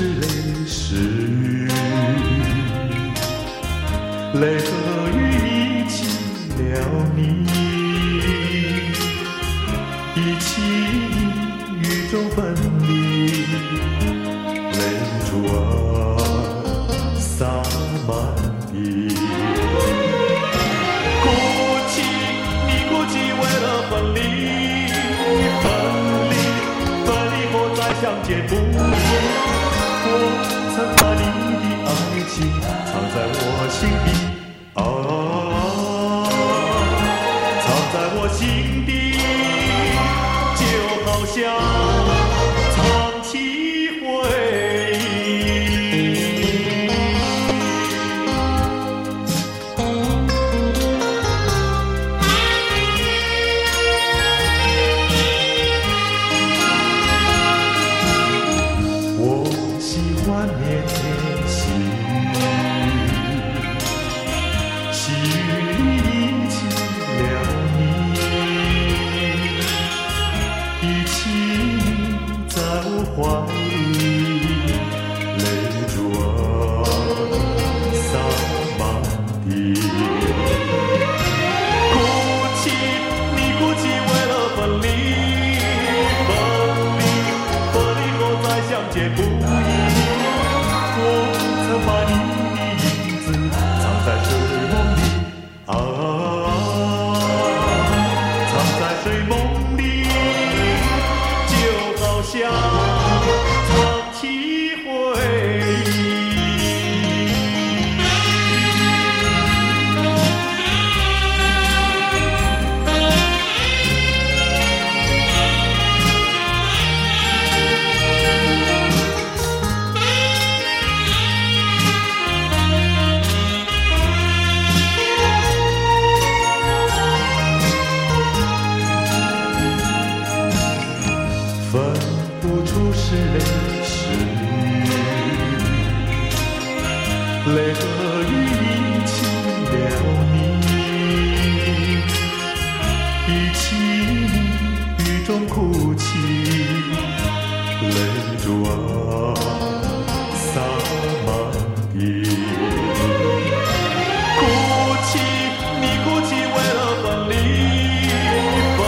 是泪是雨，泪和雨一起了你，一起雨中分离，泪珠啊洒满地。哭泣，你哭泣为了分离，分离，分离后再相见不易。我曾把你的爱情藏在我心底，啊，藏在我心底，就好像藏在泪和雨一起了你，一起雨中哭泣，泪珠啊洒满地。哭泣，你哭泣为了分离，分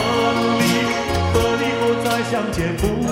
离，分离后再相见不易。